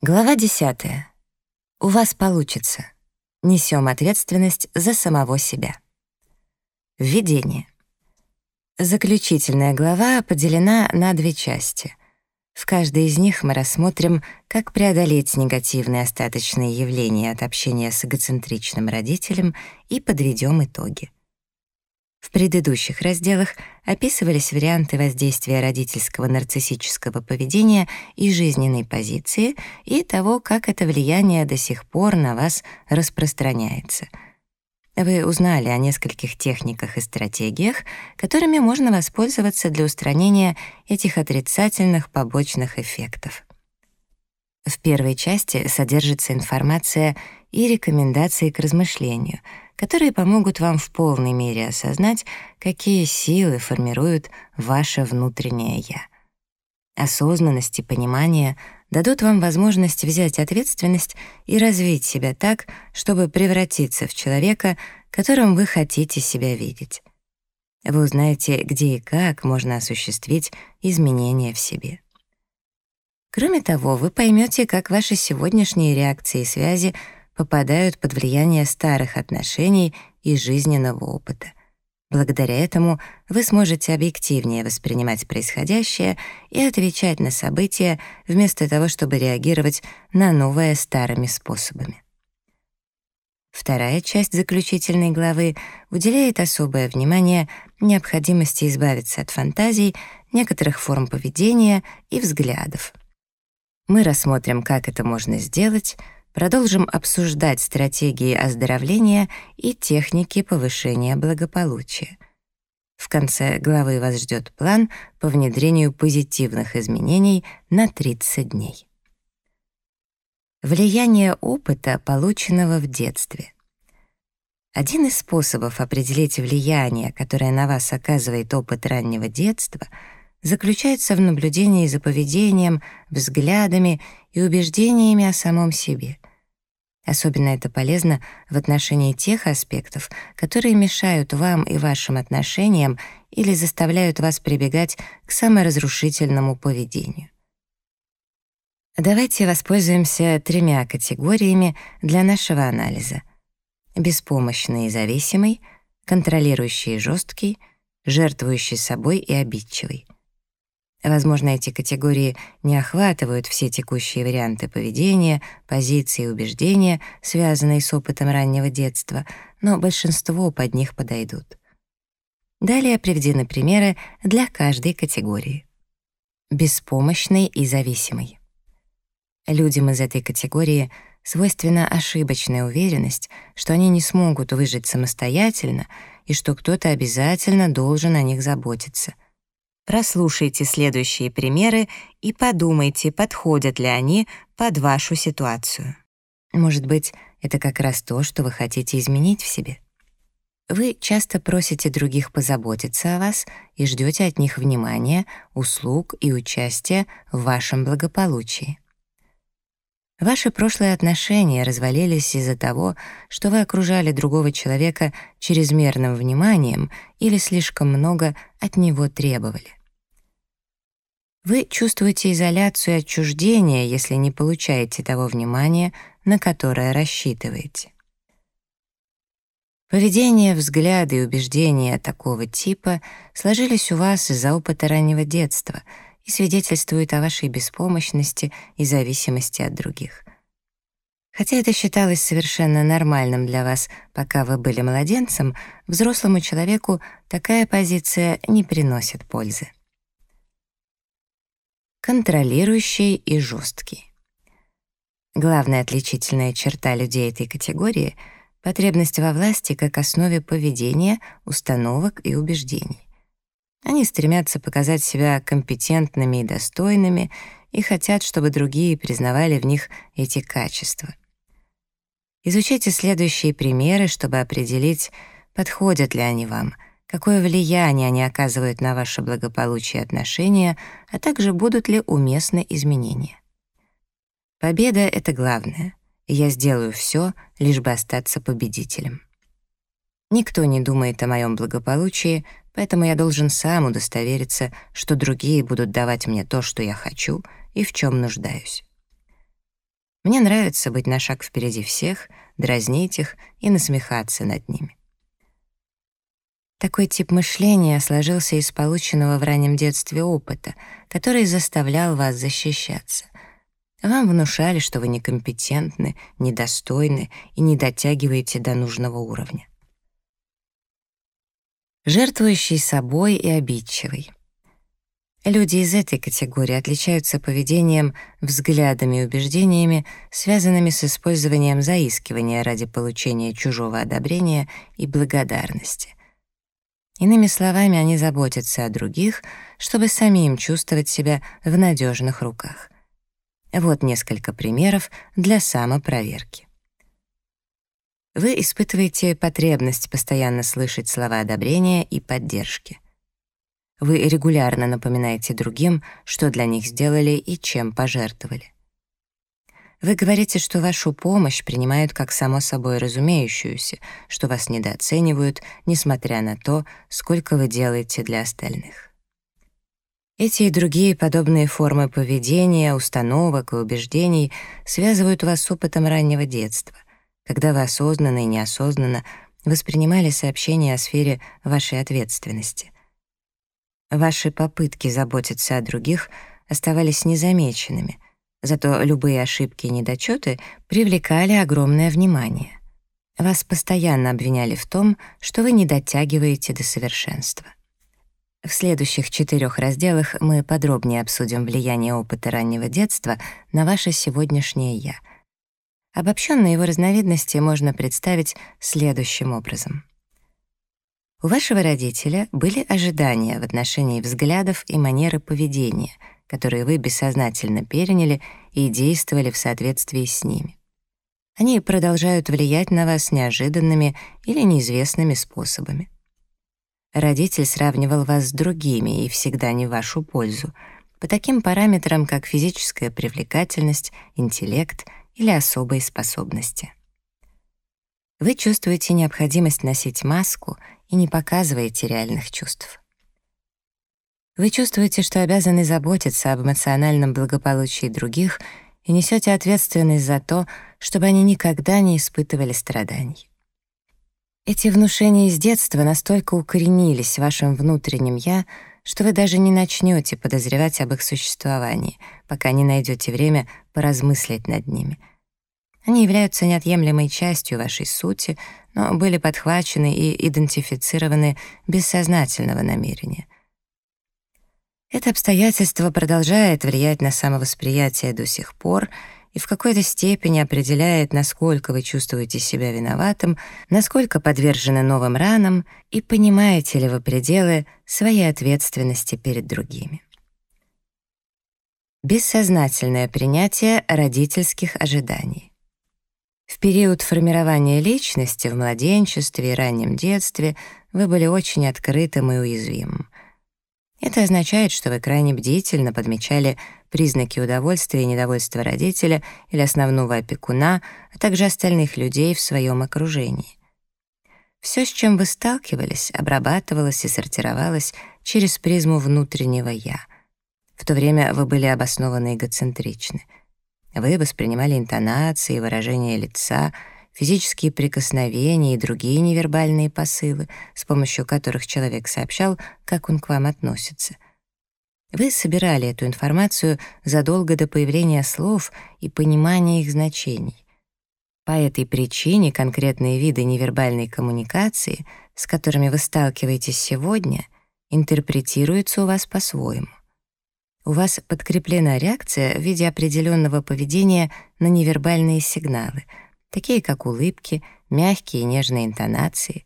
Глава 10. У вас получится. Несем ответственность за самого себя. Введение. Заключительная глава поделена на две части. В каждой из них мы рассмотрим, как преодолеть негативные остаточные явления от общения с эгоцентричным родителем и подведем итоги. В предыдущих разделах описывались варианты воздействия родительского нарциссического поведения и жизненной позиции и того, как это влияние до сих пор на вас распространяется. Вы узнали о нескольких техниках и стратегиях, которыми можно воспользоваться для устранения этих отрицательных побочных эффектов. В первой части содержится информация и рекомендации к размышлению — которые помогут вам в полной мере осознать, какие силы формируют ваше внутреннее «я». Осознанность и понимание дадут вам возможность взять ответственность и развить себя так, чтобы превратиться в человека, которым вы хотите себя видеть. Вы узнаете, где и как можно осуществить изменения в себе. Кроме того, вы поймете, как ваши сегодняшние реакции и связи — попадают под влияние старых отношений и жизненного опыта. Благодаря этому вы сможете объективнее воспринимать происходящее и отвечать на события, вместо того, чтобы реагировать на новое старыми способами. Вторая часть заключительной главы уделяет особое внимание необходимости избавиться от фантазий, некоторых форм поведения и взглядов. Мы рассмотрим, как это можно сделать — продолжим обсуждать стратегии оздоровления и техники повышения благополучия. В конце главы вас ждет план по внедрению позитивных изменений на 30 дней. Влияние опыта, полученного в детстве. Один из способов определить влияние, которое на вас оказывает опыт раннего детства, заключается в наблюдении за поведением, взглядами и убеждениями о самом себе — Особенно это полезно в отношении тех аспектов, которые мешают вам и вашим отношениям или заставляют вас прибегать к саморазрушительному поведению. Давайте воспользуемся тремя категориями для нашего анализа. Беспомощный и зависимый, контролирующий и жесткий, жертвующий собой и обидчивый — Возможно, эти категории не охватывают все текущие варианты поведения, позиции и убеждения, связанные с опытом раннего детства, но большинство под них подойдут. Далее приведены примеры для каждой категории. Беспомощный и зависимый. Людям из этой категории свойственна ошибочная уверенность, что они не смогут выжить самостоятельно и что кто-то обязательно должен о них заботиться — Прослушайте следующие примеры и подумайте, подходят ли они под вашу ситуацию. Может быть, это как раз то, что вы хотите изменить в себе. Вы часто просите других позаботиться о вас и ждете от них внимания, услуг и участия в вашем благополучии. Ваши прошлые отношения развалились из-за того, что вы окружали другого человека чрезмерным вниманием или слишком много от него требовали. Вы чувствуете изоляцию и отчуждение, если не получаете того внимания, на которое рассчитываете. Поведение, взгляды и убеждения такого типа сложились у вас из-за опыта раннего детства и свидетельствуют о вашей беспомощности и зависимости от других. Хотя это считалось совершенно нормальным для вас, пока вы были младенцем, взрослому человеку такая позиция не приносит пользы контролирующий и жесткий. Главная отличительная черта людей этой категории — потребность во власти как основе поведения, установок и убеждений. Они стремятся показать себя компетентными и достойными и хотят, чтобы другие признавали в них эти качества. Изучите следующие примеры, чтобы определить, подходят ли они вам — какое влияние они оказывают на ваше благополучие и отношения, а также будут ли уместны изменения. Победа — это главное, я сделаю все, лишь бы остаться победителем. Никто не думает о моем благополучии, поэтому я должен сам удостовериться, что другие будут давать мне то, что я хочу и в чем нуждаюсь. Мне нравится быть на шаг впереди всех, дразнить их и насмехаться над ними. Такой тип мышления сложился из полученного в раннем детстве опыта, который заставлял вас защищаться. Вам внушали, что вы некомпетентны, недостойны и не дотягиваете до нужного уровня. Жертвующий собой и обидчивый. Люди из этой категории отличаются поведением, взглядами и убеждениями, связанными с использованием заискивания ради получения чужого одобрения и благодарности. Иными словами, они заботятся о других, чтобы самим чувствовать себя в надежных руках. Вот несколько примеров для самопроверки. Вы испытываете потребность постоянно слышать слова одобрения и поддержки — вы регулярно напоминаете другим, что для них сделали и чем пожертвовали. Вы говорите, что вашу помощь принимают как само собой разумеющуюся, что вас недооценивают, несмотря на то, сколько вы делаете для остальных. Эти и другие подобные формы поведения, установок и убеждений связывают вас с опытом раннего детства, когда вы осознанно и неосознанно воспринимали сообщения о сфере вашей ответственности — Ваши попытки заботиться о других оставались незамеченными, зато любые ошибки и недочеты привлекали огромное внимание. Вас постоянно обвиняли в том, что вы не дотягиваете до совершенства. В следующих четырех разделах мы подробнее обсудим влияние опыта раннего детства на ваше сегодняшнее «я». Обобщенные его разновидности можно представить следующим образом. У вашего родителя были ожидания в отношении взглядов и манеры поведения, которые вы бессознательно переняли и действовали в соответствии с ними. Они продолжают влиять на вас неожиданными или неизвестными способами. Родитель сравнивал вас с другими и всегда не в вашу пользу, по таким параметрам, как физическая привлекательность, интеллект или особые способности. Вы чувствуете необходимость носить маску и не показываете реальных чувств. Вы чувствуете, что обязаны заботиться об эмоциональном благополучии других и несете ответственность за то, чтобы они никогда не испытывали страданий. Эти внушения из детства настолько укоренились в вашем внутреннем «я», что вы даже не начнете подозревать об их существовании, пока не найдете время поразмыслить над ними — они являются неотъемлемой частью вашей сути, но были подхвачены и идентифицированы без сознательного намерения. Это обстоятельство продолжает влиять на самовосприятие до сих пор и в какой-то степени определяет, насколько вы чувствуете себя виноватым, насколько подвержены новым ранам и понимаете ли вы пределы своей ответственности перед другими. Бессознательное принятие родительских ожиданий. В период формирования личности в младенчестве и раннем детстве вы были очень открытым и уязвимым. Это означает, что вы крайне бдительно подмечали признаки удовольствия и недовольства родителя или основного опекуна, а также остальных людей в своем окружении. Все, с чем вы сталкивались, обрабатывалось и сортировалось через призму внутреннего «я». В то время вы были обоснованно эгоцентричны — вы воспринимали интонации, выражения лица, физические прикосновения и другие невербальные посылы, с помощью которых человек сообщал, как он к вам относится. Вы собирали эту информацию задолго до появления слов и понимания их значений. По этой причине конкретные виды невербальной коммуникации, с которыми вы сталкиваетесь сегодня, интерпретируются у вас по-своему у вас подкреплена реакция в виде определенного поведения на невербальные сигналы, такие как улыбки, мягкие и нежные интонации.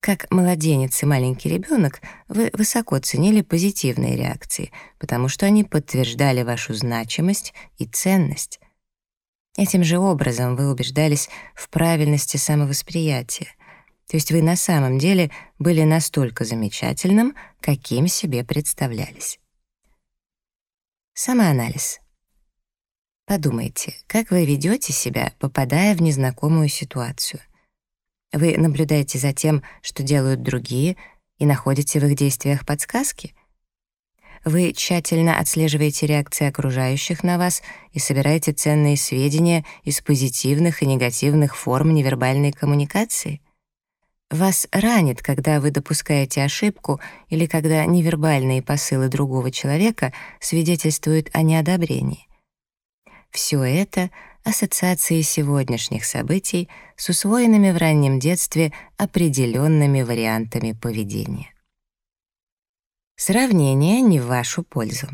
Как младенец и маленький ребенок, вы высоко ценили позитивные реакции, потому что они подтверждали вашу значимость и ценность. Этим же образом вы убеждались в правильности самовосприятия, то есть вы на самом деле были настолько замечательным, каким себе представлялись. Самоанализ. Подумайте, как вы ведете себя, попадая в незнакомую ситуацию. Вы наблюдаете за тем, что делают другие, и находите в их действиях подсказки? Вы тщательно отслеживаете реакции окружающих на вас и собираете ценные сведения из позитивных и негативных форм невербальной коммуникации? Вас ранит, когда вы допускаете ошибку или когда невербальные посылы другого человека свидетельствуют о неодобрении. Все это — ассоциации сегодняшних событий с усвоенными в раннем детстве определенными вариантами поведения. Сравнение не в вашу пользу.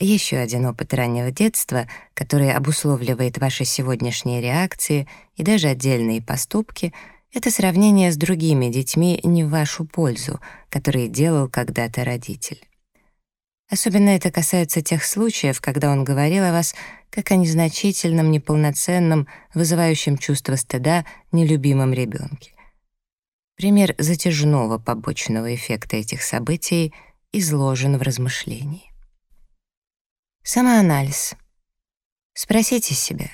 Еще один опыт раннего детства, который обусловливает ваши сегодняшние реакции и даже отдельные поступки, это сравнение с другими детьми не в вашу пользу, которые делал когда-то родитель. Особенно это касается тех случаев, когда он говорил о вас как о незначительном, неполноценном, вызывающем чувство стыда, нелюбимом ребенке. Пример затяжного побочного эффекта этих событий изложен в размышлении. Самоанализ. Спросите себя,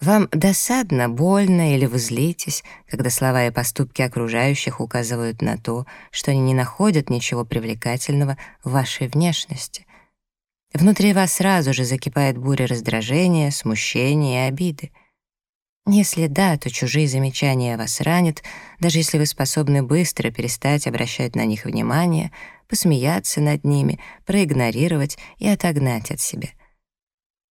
вам досадно, больно или вы злитесь, когда слова и поступки окружающих указывают на то, что они не находят ничего привлекательного в вашей внешности? Внутри вас сразу же закипает буря раздражения, смущения и обиды — если да, то чужие замечания вас ранят, даже если вы способны быстро перестать обращать на них внимание, посмеяться над ними, проигнорировать и отогнать от себя.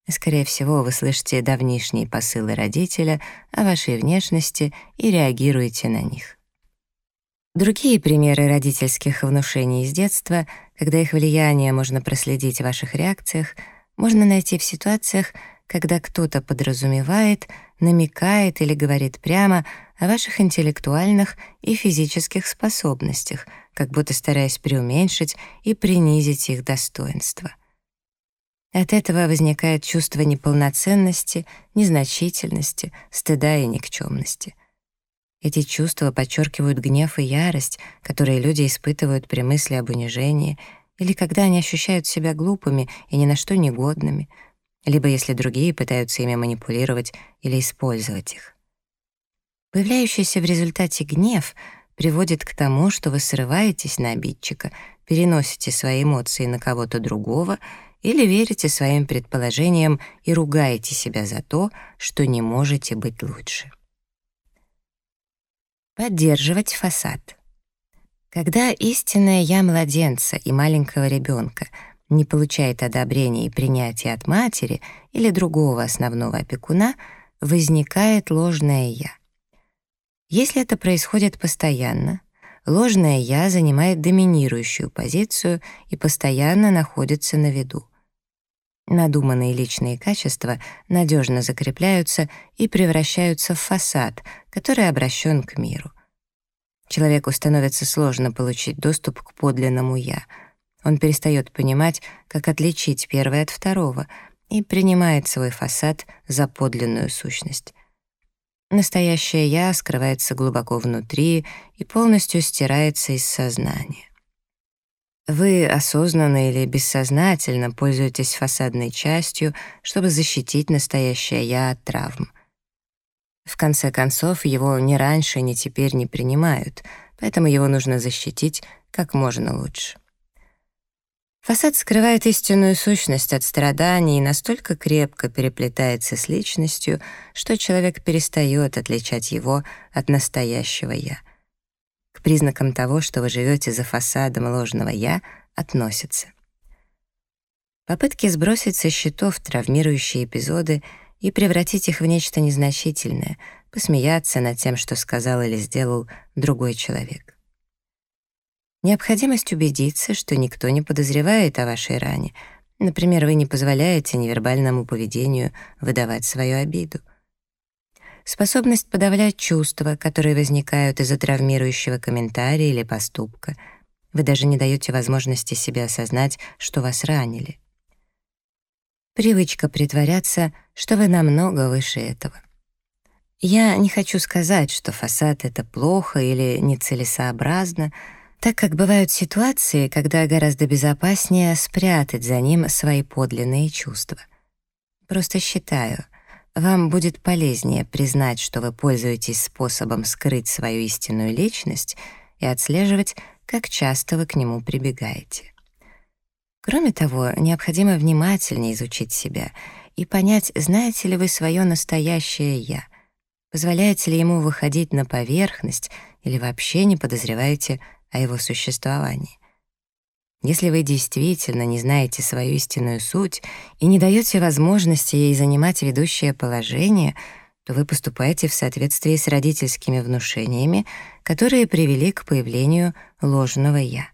Скорее всего, вы слышите давнишние посылы родителя о вашей внешности и реагируете на них. Другие примеры родительских внушений из детства, когда их влияние можно проследить в ваших реакциях, можно найти в ситуациях, когда кто-то подразумевает, намекает или говорит прямо о ваших интеллектуальных и физических способностях, как будто стараясь преуменьшить и принизить их достоинство. От этого возникает чувство неполноценности, незначительности, стыда и никчемности. Эти чувства подчеркивают гнев и ярость, которые люди испытывают при мысли об унижении или когда они ощущают себя глупыми и ни на что негодными — либо если другие пытаются ими манипулировать или использовать их. Появляющийся в результате гнев приводит к тому, что вы срываетесь на обидчика, переносите свои эмоции на кого-то другого или верите своим предположениям и ругаете себя за то, что не можете быть лучше. Поддерживать фасад. Когда истинное «я» младенца и маленького ребенка — не получает одобрения и принятия от матери или другого основного опекуна, возникает ложное «я». Если это происходит постоянно, ложное «я» занимает доминирующую позицию и постоянно находится на виду. Надуманные личные качества надежно закрепляются и превращаются в фасад, который обращен к миру. Человеку становится сложно получить доступ к подлинному «я», он перестает понимать, как отличить первое от второго и принимает свой фасад за подлинную сущность. Настоящее «я» скрывается глубоко внутри и полностью стирается из сознания. Вы осознанно или бессознательно пользуетесь фасадной частью, чтобы защитить настоящее «я» от травм. В конце концов, его ни раньше, ни теперь не принимают, поэтому его нужно защитить как можно лучше. Фасад скрывает истинную сущность от страданий и настолько крепко переплетается с личностью, что человек перестает отличать его от настоящего «я». Признакам того, что вы живете за фасадом ложного «я», относятся. Попытки сбросить со счетов травмирующие эпизоды и превратить их в нечто незначительное, посмеяться над тем, что сказал или сделал другой человек. Необходимость убедиться, что никто не подозревает о вашей ране. Например, вы не позволяете невербальному поведению выдавать свою обиду. Способность подавлять чувства, которые возникают из-за травмирующего комментария или поступка. Вы даже не даете возможности себе осознать, что вас ранили. Привычка притворяться, что вы намного выше этого. Я не хочу сказать, что фасад — это плохо или нецелесообразно, так как бывают ситуации, когда гораздо безопаснее спрятать за ним свои подлинные чувства. Просто считаю, вам будет полезнее признать, что вы пользуетесь способом скрыть свою истинную личность и отслеживать, как часто вы к нему прибегаете. Кроме того, необходимо внимательнее изучить себя и понять, знаете ли вы свое настоящее «я», позволяете ли ему выходить на поверхность или вообще не подозреваете о его существовании. Если вы действительно не знаете свою истинную суть и не даете возможности ей занимать ведущее положение, то вы поступаете в соответствии с родительскими внушениями, которые привели к появлению ложного «я».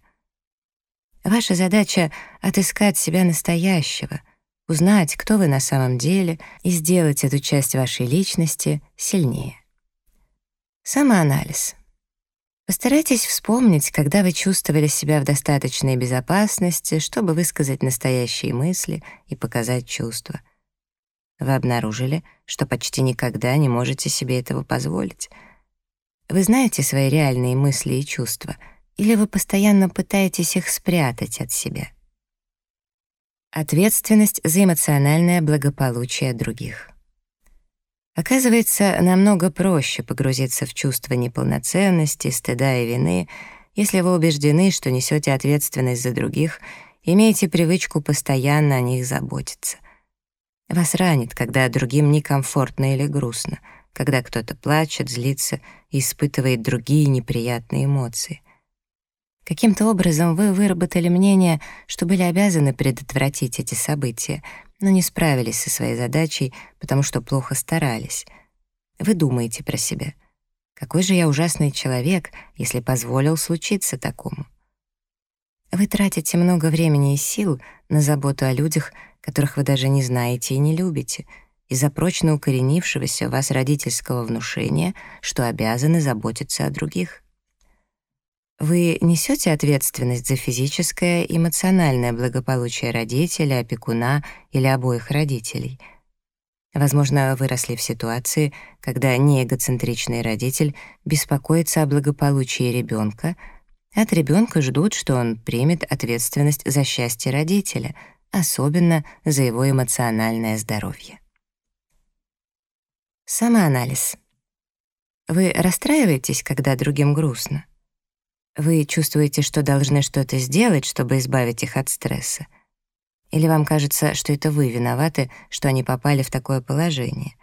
Ваша задача — отыскать себя настоящего, узнать, кто вы на самом деле, и сделать эту часть вашей личности сильнее. Самоанализ — Постарайтесь вспомнить, когда вы чувствовали себя в достаточной безопасности, чтобы высказать настоящие мысли и показать чувства. Вы обнаружили, что почти никогда не можете себе этого позволить. Вы знаете свои реальные мысли и чувства, или вы постоянно пытаетесь их спрятать от себя? Ответственность за эмоциональное благополучие других — Оказывается, намного проще погрузиться в чувство неполноценности, стыда и вины, если вы убеждены, что несете ответственность за других, имеете привычку постоянно о них заботиться. Вас ранит, когда другим некомфортно или грустно, когда кто-то плачет, злится и испытывает другие неприятные эмоции. Каким-то образом вы выработали мнение, что были обязаны предотвратить эти события — но не справились со своей задачей, потому что плохо старались. Вы думаете про себя. Какой же я ужасный человек, если позволил случиться такому? Вы тратите много времени и сил на заботу о людях, которых вы даже не знаете и не любите, из-за прочно укоренившегося в вас родительского внушения, что обязаны заботиться о других. Вы несете ответственность за физическое и эмоциональное благополучие родителя, опекуна или обоих родителей. Возможно, выросли в ситуации, когда неэгоцентричный родитель беспокоится о благополучии ребенка, от ребенка ждут, что он примет ответственность за счастье родителя, особенно за его эмоциональное здоровье. Самоанализ. Вы расстраиваетесь, когда другим грустно? Вы чувствуете, что должны что-то сделать, чтобы избавить их от стресса? Или вам кажется, что это вы виноваты, что они попали в такое положение?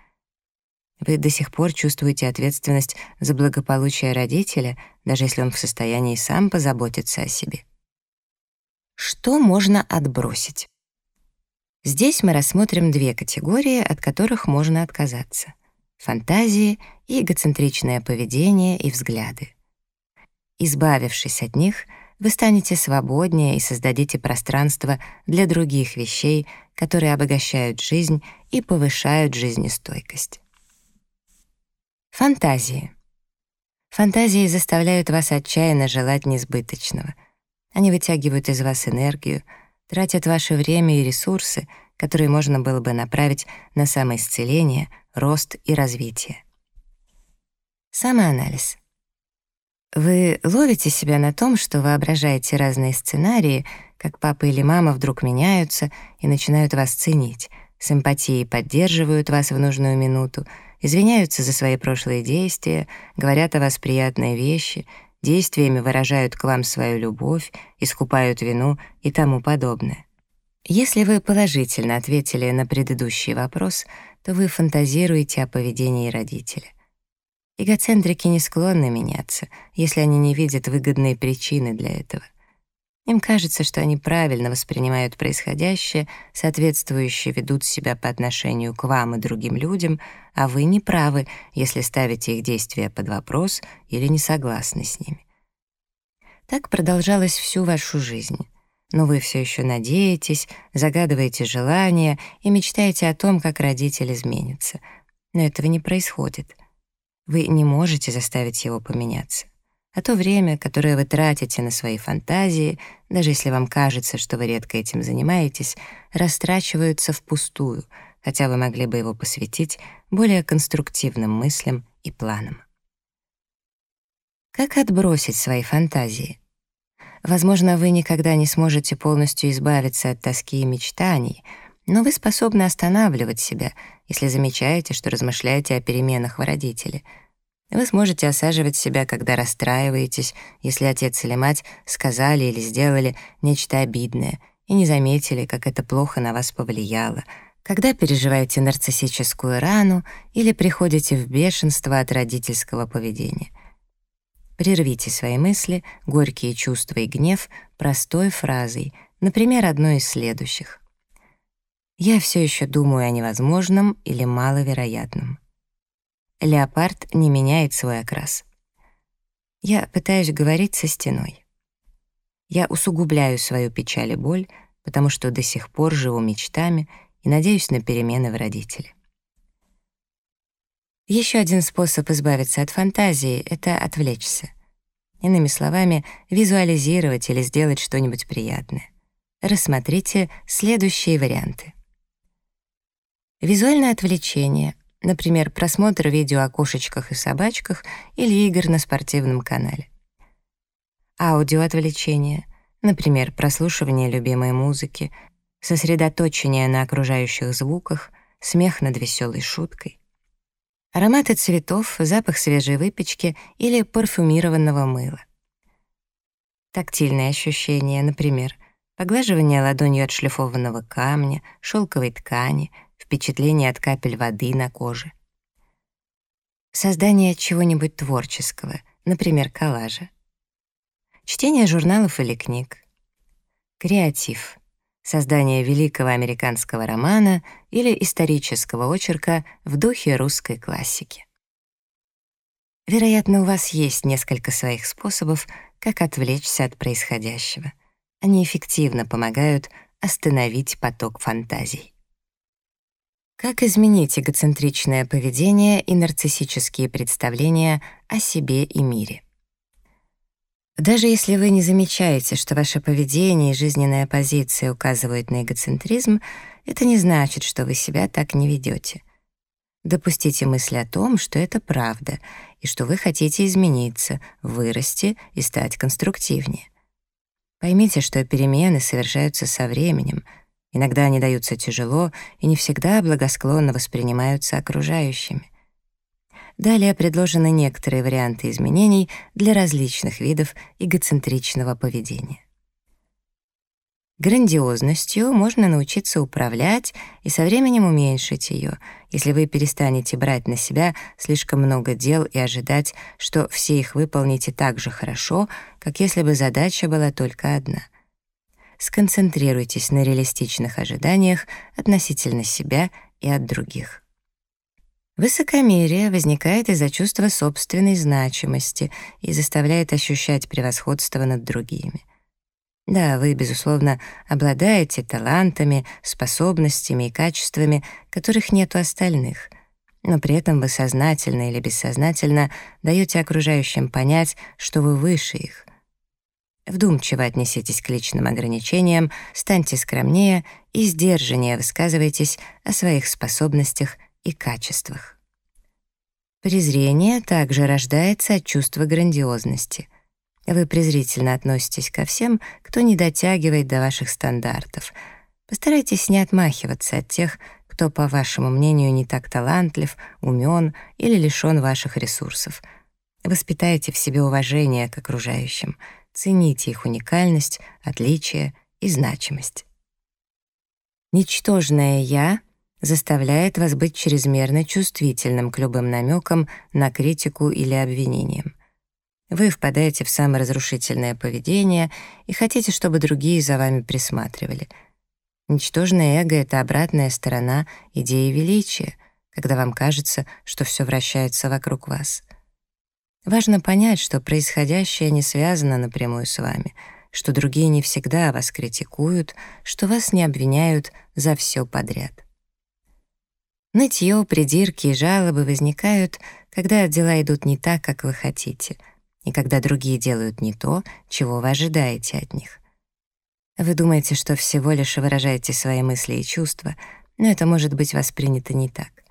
Вы до сих пор чувствуете ответственность за благополучие родителя, даже если он в состоянии сам позаботиться о себе. Что можно отбросить? Здесь мы рассмотрим две категории, от которых можно отказаться — фантазии и эгоцентричное поведение и взгляды. Избавившись от них, вы станете свободнее и создадите пространство для других вещей, которые обогащают жизнь и повышают жизнестойкость. Фантазии. Фантазии заставляют вас отчаянно желать несбыточного. Они вытягивают из вас энергию, тратят ваше время и ресурсы, которые можно было бы направить на самоисцеление, рост и развитие. Самоанализ — вы ловите себя на том, что воображаете разные сценарии, как папа или мама вдруг меняются и начинают вас ценить, с поддерживают вас в нужную минуту, извиняются за свои прошлые действия, говорят о вас приятные вещи, действиями выражают к вам свою любовь, искупают вину и тому подобное. Если вы положительно ответили на предыдущий вопрос, то вы фантазируете о поведении родителя. Эгоцентрики не склонны меняться, если они не видят выгодные причины для этого. Им кажется, что они правильно воспринимают происходящее, соответствующе ведут себя по отношению к вам и другим людям, а вы не правы, если ставите их действия под вопрос или не согласны с ними. Так продолжалось всю вашу жизнь. Но вы все еще надеетесь, загадываете желания и мечтаете о том, как родитель изменится. Но этого не происходит — вы не можете заставить его поменяться. А то время, которое вы тратите на свои фантазии, даже если вам кажется, что вы редко этим занимаетесь, растрачиваются впустую, хотя вы могли бы его посвятить более конструктивным мыслям и планам. Как отбросить свои фантазии? Возможно, вы никогда не сможете полностью избавиться от тоски и мечтаний, но вы способны останавливать себя — если замечаете, что размышляете о переменах в родителе. Вы сможете осаживать себя, когда расстраиваетесь, если отец или мать сказали или сделали нечто обидное, и не заметили, как это плохо на вас повлияло, когда переживаете нарциссическую рану или приходите в бешенство от родительского поведения. Прервите свои мысли, горькие чувства и гнев простой фразой, например, одной из следующих. «Я все еще думаю о невозможном или маловероятном». Леопард не меняет свой окрас. Я пытаюсь говорить со стеной. Я усугубляю свою печаль и боль, потому что до сих пор живу мечтами и надеюсь на перемены в родителе. Еще один способ избавиться от фантазии — это отвлечься. Иными словами, визуализировать или сделать что-нибудь приятное. Рассмотрите следующие варианты. Визуальное отвлечение, например, просмотр видео о кошечках и собачках или игр на спортивном канале. Аудиоотвлечение, например, прослушивание любимой музыки, сосредоточение на окружающих звуках, смех над веселой шуткой. Ароматы цветов, запах свежей выпечки или парфюмированного мыла. Тактильные ощущения, например, поглаживание ладонью отшлифованного камня, шелковой ткани, впечатление от капель воды на коже. Создание чего-нибудь творческого, например, коллажа. Чтение журналов или книг. Креатив создание великого американского романа или исторического очерка в духе русской классики. Вероятно, у вас есть несколько своих способов, как отвлечься от происходящего. Они эффективно помогают остановить поток фантазий. Как изменить эгоцентричное поведение и нарциссические представления о себе и мире? Даже если вы не замечаете, что ваше поведение и жизненная позиция указывают на эгоцентризм, это не значит, что вы себя так не ведете. Допустите мысль о том, что это правда, и что вы хотите измениться, вырасти и стать конструктивнее. Поймите, что перемены совершаются со временем. Иногда они даются тяжело и не всегда благосклонно воспринимаются окружающими. Далее предложены некоторые варианты изменений для различных видов эгоцентричного поведения. Грандиозностью можно научиться управлять и со временем уменьшить ее, если вы перестанете брать на себя слишком много дел и ожидать, что все их выполните так же хорошо, как если бы задача была только одна. Сконцентрируйтесь на реалистичных ожиданиях относительно себя и от других. Высокомерие возникает из-за чувства собственной значимости и заставляет ощущать превосходство над другими. Да, вы, безусловно, обладаете талантами, способностями и качествами, которых нет у остальных, но при этом вы сознательно или бессознательно даете окружающим понять, что вы выше их. Вдумчиво отнеситесь к личным ограничениям, станьте скромнее и сдержаннее высказывайтесь о своих способностях и качествах. Презрение также рождается от чувства грандиозности. Вы презрительно относитесь ко всем, кто не дотягивает до ваших стандартов. Постарайтесь не отмахиваться от тех, кто, по вашему мнению, не так талантлив, умен или лишён ваших ресурсов. Воспитайте в себе уважение к окружающим, цените их уникальность, отличие и значимость. Ничтожное «я» заставляет вас быть чрезмерно чувствительным к любым намекам на критику или обвинениям. Вы впадаете в саморазрушительное поведение и хотите, чтобы другие за вами присматривали. Ничтожное эго — это обратная сторона идеи величия, когда вам кажется, что все вращается вокруг вас. Важно понять, что происходящее не связано напрямую с вами, что другие не всегда вас критикуют, что вас не обвиняют за все подряд. Нытье, придирки и жалобы возникают, когда дела идут не так, как вы хотите, и когда другие делают не то, чего вы ожидаете от них. Вы думаете, что всего лишь выражаете свои мысли и чувства, но это может быть воспринято не так.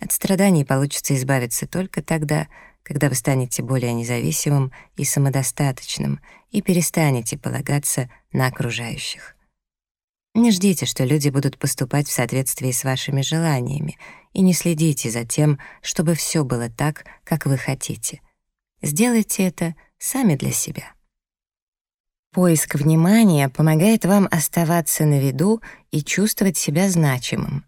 От страданий получится избавиться только тогда, когда вы станете более независимым и самодостаточным и перестанете полагаться на окружающих. Не ждите, что люди будут поступать в соответствии с вашими желаниями, и не следите за тем, чтобы все было так, как вы хотите. Сделайте это сами для себя. Поиск внимания помогает вам оставаться на виду и чувствовать себя значимым.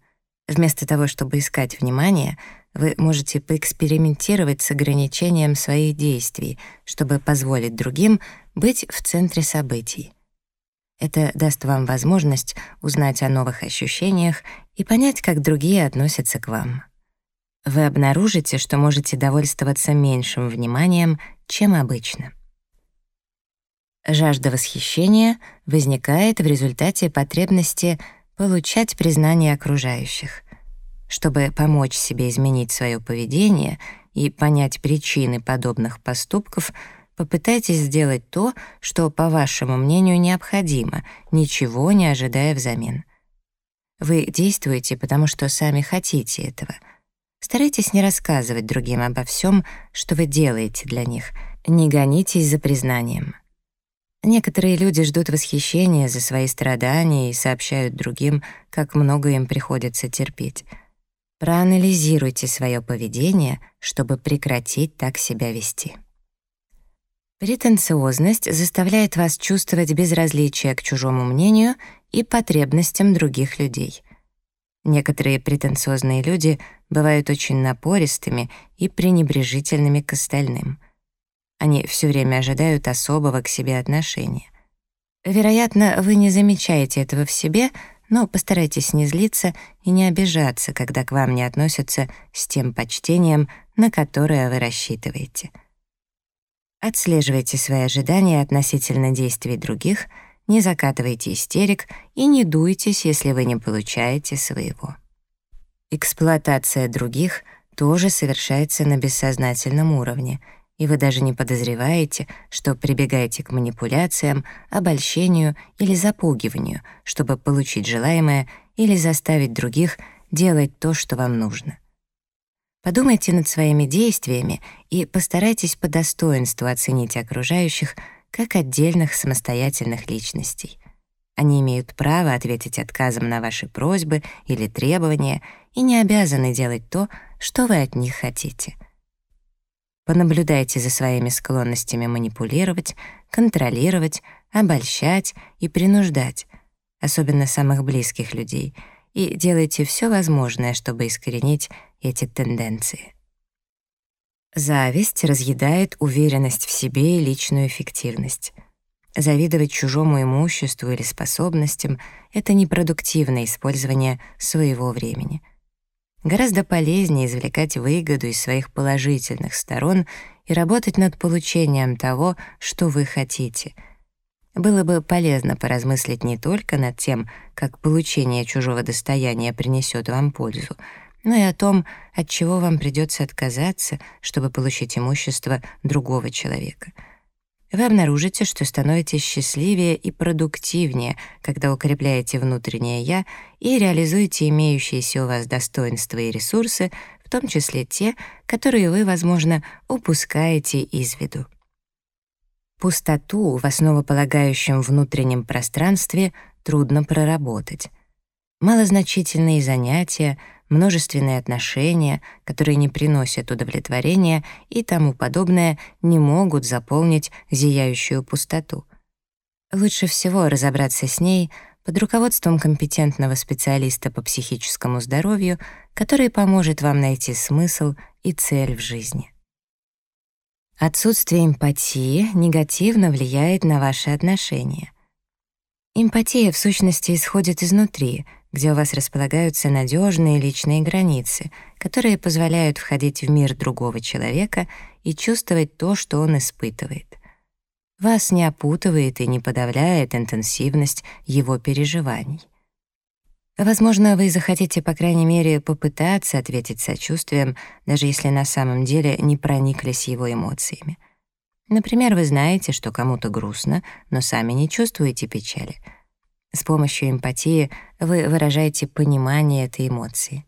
Вместо того, чтобы искать внимание, вы можете поэкспериментировать с ограничением своих действий, чтобы позволить другим быть в центре событий. Это даст вам возможность узнать о новых ощущениях и понять, как другие относятся к вам. Вы обнаружите, что можете довольствоваться меньшим вниманием, чем обычно. Жажда восхищения возникает в результате потребности получать признание окружающих. Чтобы помочь себе изменить свое поведение и понять причины подобных поступков, попытайтесь сделать то, что, по вашему мнению, необходимо, ничего не ожидая взамен. Вы действуете, потому что сами хотите этого. Старайтесь не рассказывать другим обо всем, что вы делаете для них, не гонитесь за признанием. Некоторые люди ждут восхищения за свои страдания и сообщают другим, как много им приходится терпеть. Проанализируйте свое поведение, чтобы прекратить так себя вести. Претенциозность заставляет вас чувствовать безразличие к чужому мнению и потребностям других людей. Некоторые претенциозные люди бывают очень напористыми и пренебрежительными к остальным — они все время ожидают особого к себе отношения. Вероятно, вы не замечаете этого в себе, но постарайтесь не злиться и не обижаться, когда к вам не относятся с тем почтением, на которое вы рассчитываете. Отслеживайте свои ожидания относительно действий других, не закатывайте истерик и не дуйтесь, если вы не получаете своего. Эксплуатация других тоже совершается на бессознательном уровне — и вы даже не подозреваете, что прибегаете к манипуляциям, обольщению или запугиванию, чтобы получить желаемое или заставить других делать то, что вам нужно. Подумайте над своими действиями и постарайтесь по достоинству оценить окружающих как отдельных самостоятельных личностей. Они имеют право ответить отказом на ваши просьбы или требования и не обязаны делать то, что вы от них хотите — Понаблюдайте за своими склонностями манипулировать, контролировать, обольщать и принуждать, особенно самых близких людей, и делайте все возможное, чтобы искоренить эти тенденции. Зависть разъедает уверенность в себе и личную эффективность. Завидовать чужому имуществу или способностям — это непродуктивное использование своего времени — Гораздо полезнее извлекать выгоду из своих положительных сторон и работать над получением того, что вы хотите. Было бы полезно поразмыслить не только над тем, как получение чужого достояния принесет вам пользу, но и о том, от чего вам придется отказаться, чтобы получить имущество другого человека — вы обнаружите, что становитесь счастливее и продуктивнее, когда укрепляете внутреннее «я» и реализуете имеющиеся у вас достоинства и ресурсы, в том числе те, которые вы, возможно, упускаете из виду. Пустоту в основополагающем внутреннем пространстве трудно проработать. Малозначительные занятия — множественные отношения, которые не приносят удовлетворения и тому подобное, не могут заполнить зияющую пустоту. Лучше всего разобраться с ней под руководством компетентного специалиста по психическому здоровью, который поможет вам найти смысл и цель в жизни. Отсутствие эмпатии негативно влияет на ваши отношения. Эмпатия, в сущности, исходит изнутри — где у вас располагаются надежные личные границы, которые позволяют входить в мир другого человека и чувствовать то, что он испытывает. Вас не опутывает и не подавляет интенсивность его переживаний. Возможно, вы захотите, по крайней мере, попытаться ответить сочувствием, даже если на самом деле не прониклись его эмоциями. Например, вы знаете, что кому-то грустно, но сами не чувствуете печали — с помощью эмпатии вы выражаете понимание этой эмоции.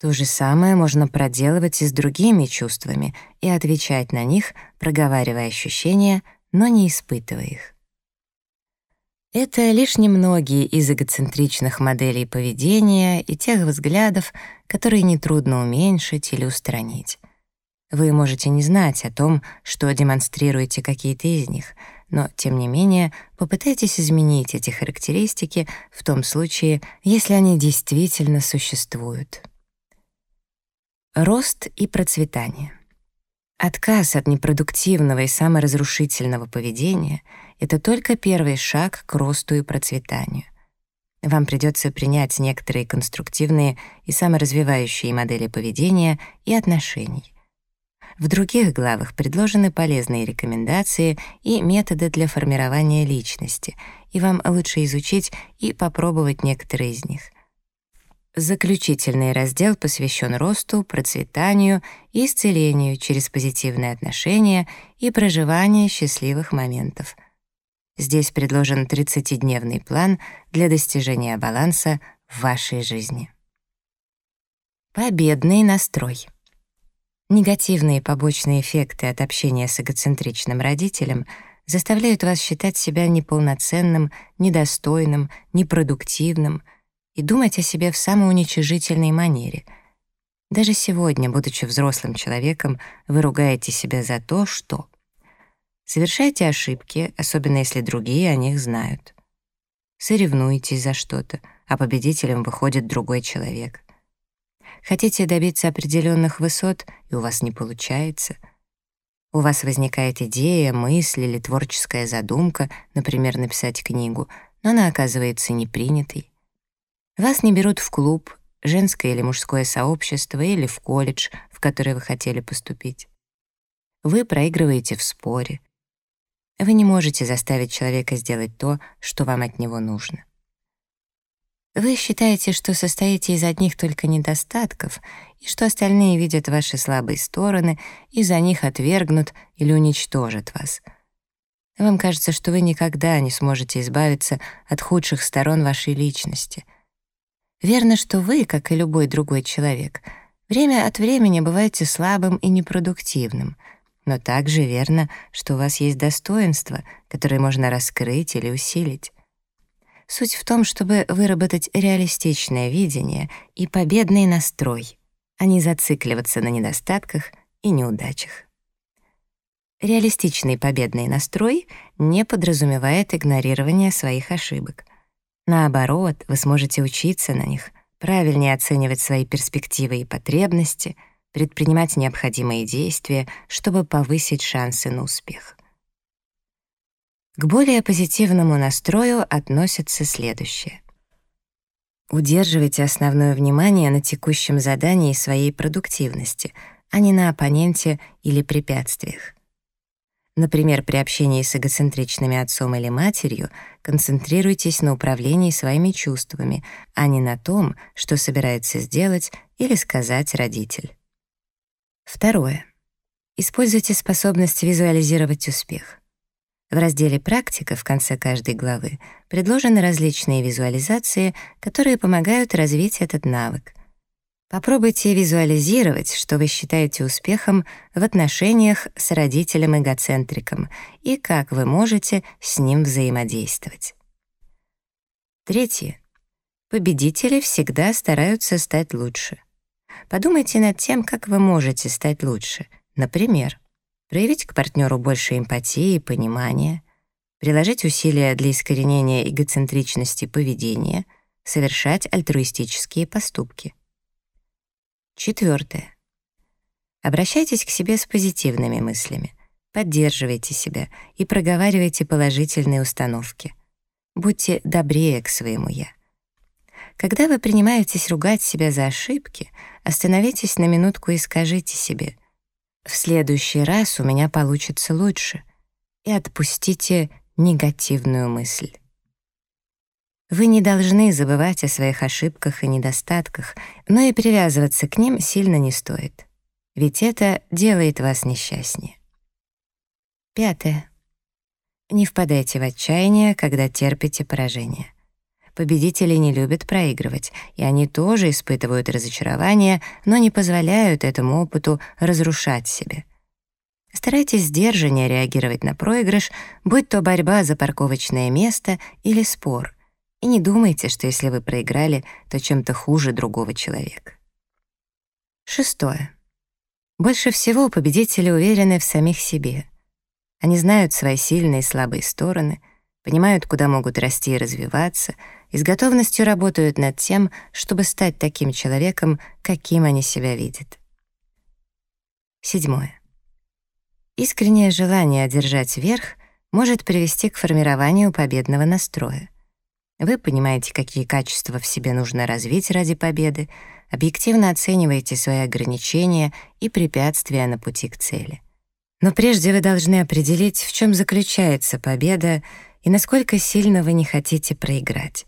То же самое можно проделывать и с другими чувствами и отвечать на них, проговаривая ощущения, но не испытывая их. Это лишь немногие из эгоцентричных моделей поведения и тех взглядов, которые нетрудно уменьшить или устранить. Вы можете не знать о том, что демонстрируете какие-то из них, но, тем не менее, попытайтесь изменить эти характеристики в том случае, если они действительно существуют. Рост и процветание. Отказ от непродуктивного и саморазрушительного поведения — это только первый шаг к росту и процветанию. Вам придется принять некоторые конструктивные и саморазвивающие модели поведения и отношений. В других главах предложены полезные рекомендации и методы для формирования личности, и вам лучше изучить и попробовать некоторые из них. Заключительный раздел посвящен росту, процветанию и исцелению через позитивные отношения и проживание счастливых моментов. Здесь предложен 30-дневный план для достижения баланса в вашей жизни. Победный настрой. Негативные побочные эффекты от общения с эгоцентричным родителем заставляют вас считать себя неполноценным, недостойным, непродуктивным и думать о себе в самоуничижительной манере. Даже сегодня, будучи взрослым человеком, вы ругаете себя за то, что... Совершайте ошибки, особенно если другие о них знают. Соревнуетесь за что-то, а победителем выходит другой человек. Хотите добиться определенных высот, и у вас не получается. У вас возникает идея, мысль или творческая задумка, например, написать книгу, но она оказывается непринятой. Вас не берут в клуб, женское или мужское сообщество или в колледж, в который вы хотели поступить. Вы проигрываете в споре. Вы не можете заставить человека сделать то, что вам от него нужно. Вы считаете, что состоите из одних только недостатков, и что остальные видят ваши слабые стороны и за них отвергнут или уничтожат вас. Вам кажется, что вы никогда не сможете избавиться от худших сторон вашей личности. Верно, что вы, как и любой другой человек, время от времени бываете слабым и непродуктивным, но также верно, что у вас есть достоинства, которые можно раскрыть или усилить. Суть в том, чтобы выработать реалистичное видение и победный настрой, а не зацикливаться на недостатках и неудачах. Реалистичный победный настрой не подразумевает игнорирование своих ошибок. Наоборот, вы сможете учиться на них, правильнее оценивать свои перспективы и потребности, предпринимать необходимые действия, чтобы повысить шансы на успех. К более позитивному настрою относится следующее. Удерживайте основное внимание на текущем задании своей продуктивности, а не на оппоненте или препятствиях. Например, при общении с эгоцентричными отцом или матерью концентрируйтесь на управлении своими чувствами, а не на том, что собирается сделать или сказать родитель. Второе. Используйте способность визуализировать успех. В разделе «Практика» в конце каждой главы предложены различные визуализации, которые помогают развить этот навык. Попробуйте визуализировать, что вы считаете успехом в отношениях с родителем-эгоцентриком и как вы можете с ним взаимодействовать. Третье. Победители всегда стараются стать лучше. Подумайте над тем, как вы можете стать лучше. Например, проявить к партнеру больше эмпатии и понимания, приложить усилия для искоренения эгоцентричности поведения, совершать альтруистические поступки. Четвертое. Обращайтесь к себе с позитивными мыслями, поддерживайте себя и проговаривайте положительные установки. Будьте добрее к своему «я». Когда вы принимаетесь ругать себя за ошибки, остановитесь на минутку и скажите себе — в следующий раз у меня получится лучше, и отпустите негативную мысль. Вы не должны забывать о своих ошибках и недостатках, но и привязываться к ним сильно не стоит, ведь это делает вас несчастнее. Пятое. Не впадайте в отчаяние, когда терпите поражение. Победители не любят проигрывать, и они тоже испытывают разочарование, но не позволяют этому опыту разрушать себя. Старайтесь сдержаннее реагировать на проигрыш, будь то борьба за парковочное место или спор. И не думайте, что если вы проиграли, то чем-то хуже другого человека. Шестое. Больше всего победители уверены в самих себе. Они знают свои сильные и слабые стороны, понимают, куда могут расти и развиваться, и с готовностью работают над тем, чтобы стать таким человеком, каким они себя видят. Седьмое. Искреннее желание одержать верх может привести к формированию победного настроя. Вы понимаете, какие качества в себе нужно развить ради победы, объективно оцениваете свои ограничения и препятствия на пути к цели. Но прежде вы должны определить, в чем заключается победа и насколько сильно вы не хотите проиграть.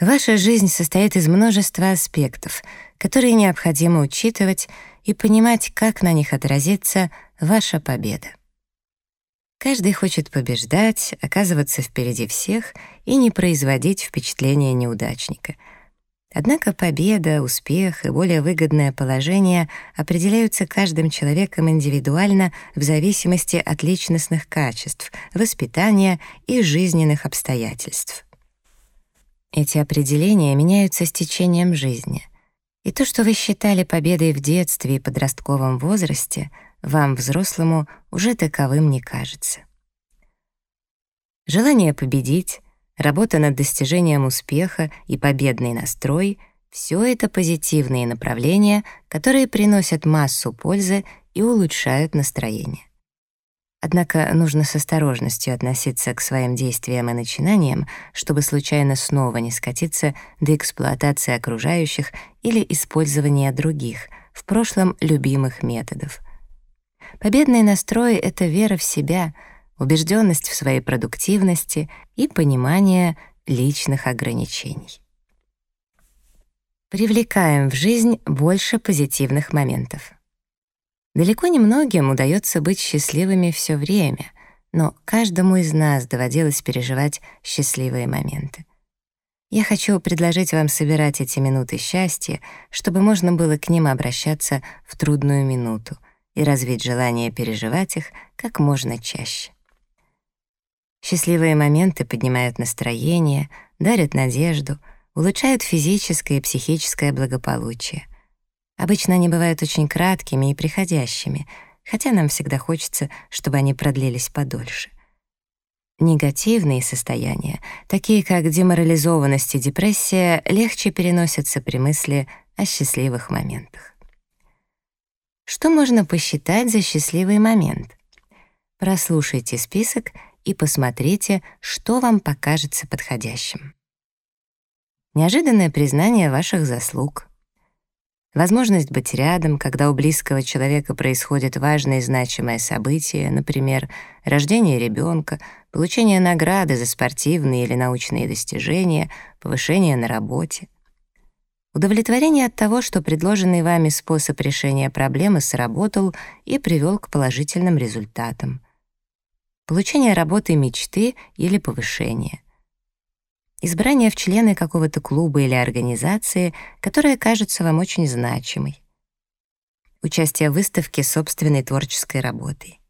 Ваша жизнь состоит из множества аспектов, которые необходимо учитывать и понимать, как на них отразится ваша победа. Каждый хочет побеждать, оказываться впереди всех и не производить впечатление неудачника — Однако победа, успех и более выгодное положение определяются каждым человеком индивидуально в зависимости от личностных качеств, воспитания и жизненных обстоятельств. Эти определения меняются с течением жизни. И то, что вы считали победой в детстве и подростковом возрасте, вам, взрослому, уже таковым не кажется. Желание победить, работа над достижением успеха и победный настрой — все это позитивные направления, которые приносят массу пользы и улучшают настроение. Однако нужно с осторожностью относиться к своим действиям и начинаниям, чтобы случайно снова не скатиться до эксплуатации окружающих или использования других, в прошлом любимых методов. Победный настрой — это вера в себя — убежденность в своей продуктивности и понимание личных ограничений. Привлекаем в жизнь больше позитивных моментов. Далеко не многим удается быть счастливыми все время, но каждому из нас доводилось переживать счастливые моменты. Я хочу предложить вам собирать эти минуты счастья, чтобы можно было к ним обращаться в трудную минуту и развить желание переживать их как можно чаще. Счастливые моменты поднимают настроение, дарят надежду, улучшают физическое и психическое благополучие. Обычно они бывают очень краткими и приходящими, хотя нам всегда хочется, чтобы они продлились подольше. Негативные состояния, такие как деморализованность и депрессия, легче переносятся при мысли о счастливых моментах. Что можно посчитать за счастливый момент? Прослушайте список и посмотрите, что вам покажется подходящим. Неожиданное признание ваших заслуг. Возможность быть рядом, когда у близкого человека происходит важное и значимое событие, например, рождение ребенка, получение награды за спортивные или научные достижения, повышение на работе. Удовлетворение от того, что предложенный вами способ решения проблемы сработал и привел к положительным результатам получение работы мечты или повышение. Избрание в члены какого-то клуба или организации, которая кажется вам очень значимой. Участие в выставке собственной творческой работой.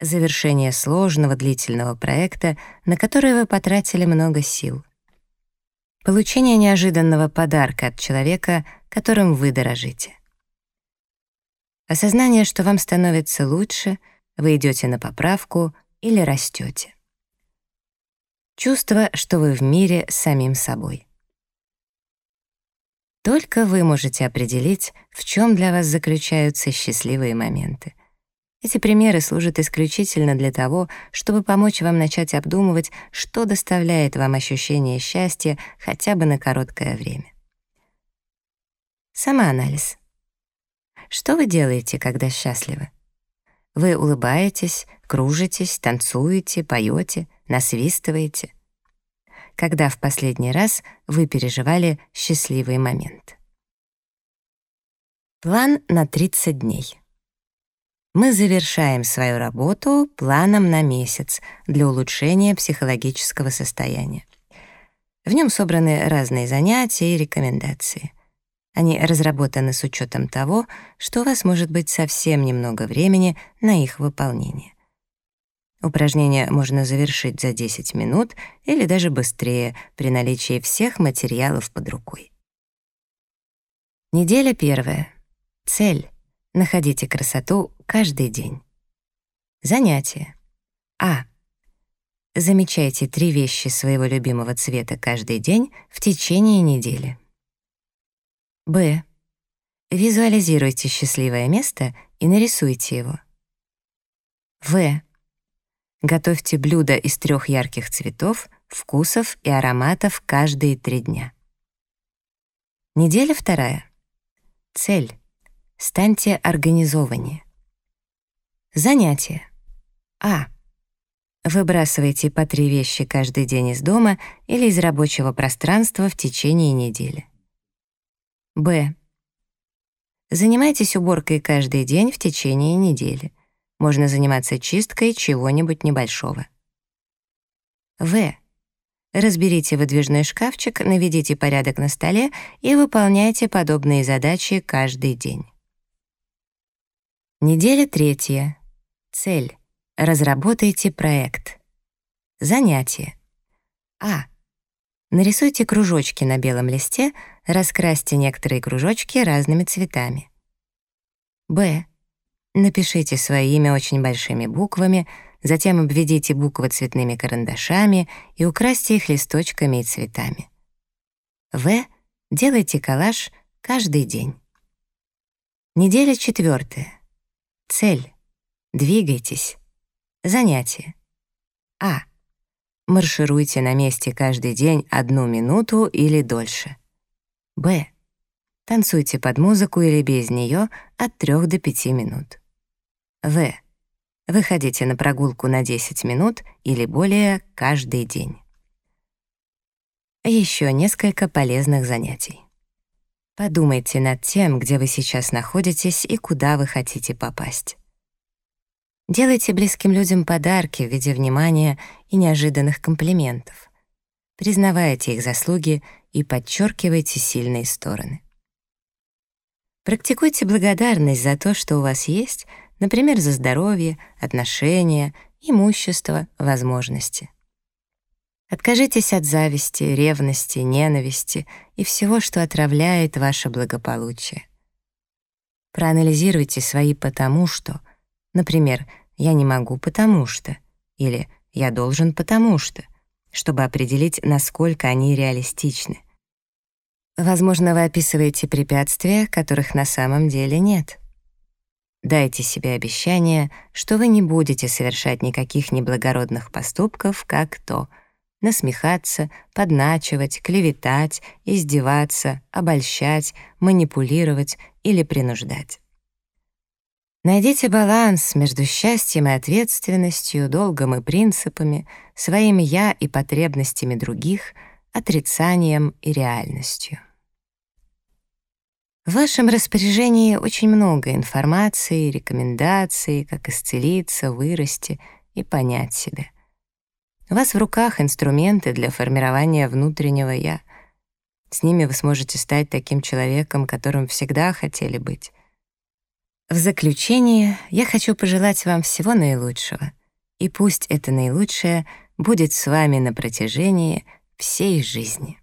Завершение сложного длительного проекта, на который вы потратили много сил. Получение неожиданного подарка от человека, которым вы дорожите. Осознание, что вам становится лучше — вы идете на поправку или растете. Чувство, что вы в мире с самим собой. Только вы можете определить, в чем для вас заключаются счастливые моменты. Эти примеры служат исключительно для того, чтобы помочь вам начать обдумывать, что доставляет вам ощущение счастья хотя бы на короткое время. Самоанализ. Что вы делаете, когда счастливы? Вы улыбаетесь, кружитесь, танцуете, поете, насвистываете. Когда в последний раз вы переживали счастливый момент? План на 30 дней. Мы завершаем свою работу планом на месяц для улучшения психологического состояния. В нем собраны разные занятия и рекомендации — они разработаны с учетом того, что у вас может быть совсем немного времени на их выполнение. Упражнение можно завершить за 10 минут или даже быстрее при наличии всех материалов под рукой. Неделя первая. Цель. Находите красоту каждый день. Занятие. А. Замечайте три вещи своего любимого цвета каждый день в течение недели. Б. Визуализируйте счастливое место и нарисуйте его. В. Готовьте блюдо из трех ярких цветов, вкусов и ароматов каждые три дня. Неделя вторая. Цель. Станьте организованнее. Занятие. А. Выбрасывайте по три вещи каждый день из дома или из рабочего пространства в течение недели. Б. Занимайтесь уборкой каждый день в течение недели. Можно заниматься чисткой чего-нибудь небольшого. В. Разберите выдвижной шкафчик, наведите порядок на столе и выполняйте подобные задачи каждый день. Неделя третья. Цель. Разработайте проект. Занятие. А. Нарисуйте кружочки на белом листе, раскрасьте некоторые кружочки разными цветами. Б. Напишите свое имя очень большими буквами, затем обведите буквы цветными карандашами и украсьте их листочками и цветами. В. Делайте коллаж каждый день. Неделя четвертая. Цель. Двигайтесь. Занятие. А. Маршируйте на месте каждый день одну минуту или дольше. Б. Танцуйте под музыку или без нее от 3 до 5 минут. В. Выходите на прогулку на 10 минут или более каждый день. Еще несколько полезных занятий. Подумайте над тем, где вы сейчас находитесь и куда вы хотите попасть. Делайте близким людям подарки в виде внимания и неожиданных комплиментов. Признавайте их заслуги и подчеркивайте сильные стороны. Практикуйте благодарность за то, что у вас есть, например, за здоровье, отношения, имущество, возможности. Откажитесь от зависти, ревности, ненависти и всего, что отравляет ваше благополучие. Проанализируйте свои «потому что», например, «я не могу, потому что» или «я должен, потому что», чтобы определить, насколько они реалистичны — Возможно, вы описываете препятствия, которых на самом деле нет. Дайте себе обещание, что вы не будете совершать никаких неблагородных поступков, как то насмехаться, подначивать, клеветать, издеваться, обольщать, манипулировать или принуждать. Найдите баланс между счастьем и ответственностью, долгом и принципами, своим «я» и потребностями других, отрицанием и реальностью. В вашем распоряжении очень много информации, рекомендаций, как исцелиться, вырасти и понять себя. У вас в руках инструменты для формирования внутреннего «я». С ними вы сможете стать таким человеком, которым всегда хотели быть. В заключение я хочу пожелать вам всего наилучшего. И пусть это наилучшее будет с вами на протяжении всей жизни.